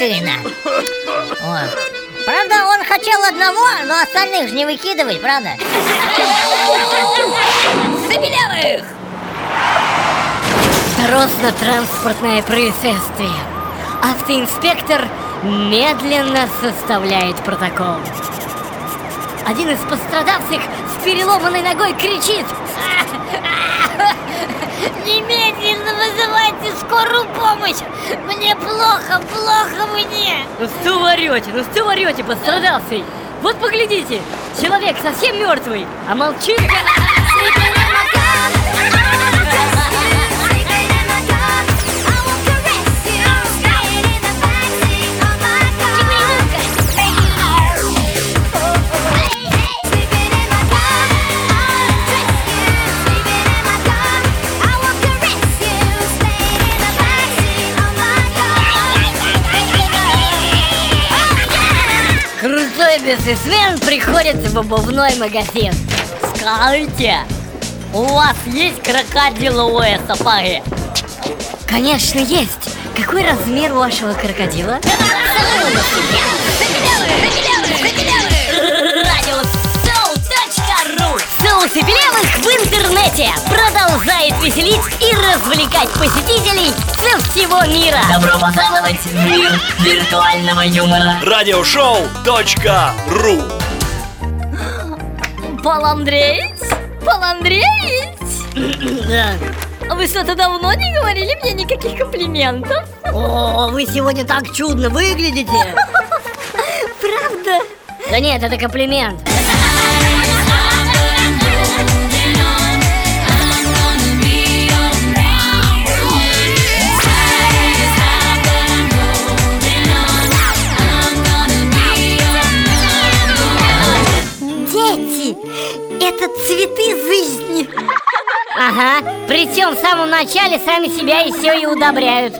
машина. Вот. Правда, он хотел одного, но остальных же не выкидывать, правда? Забелявых! Дорожно-транспортное происшествие. Автоинспектор медленно составляет протокол. Один из пострадавших с переломанной ногой кричит Немедленно скорую помощь! Мне плохо, плохо мне! Ну что вы орете, ну что вы орете, пострадавший? Вот поглядите, человек совсем мертвый, а молчит. Крутой бизнесмен приходит в обувной магазин. Скажите, у вас есть крокодиловые сапоги? Конечно, есть. Какой размер у вашего крокодила? Соус интернете продолжает веселить и развлекать посетителей со всего мира. Добро пожаловать в мир виртуального юмора. Радиошоу.ру Пал Андреевич? Пал Андреевич? Да. А вы что-то давно не говорили мне никаких комплиментов? О, вы сегодня так чудно выглядите! Правда? Да нет, это комплимент. Это цветы жизни! Ага, причем в самом начале сами себя и все и удобряют.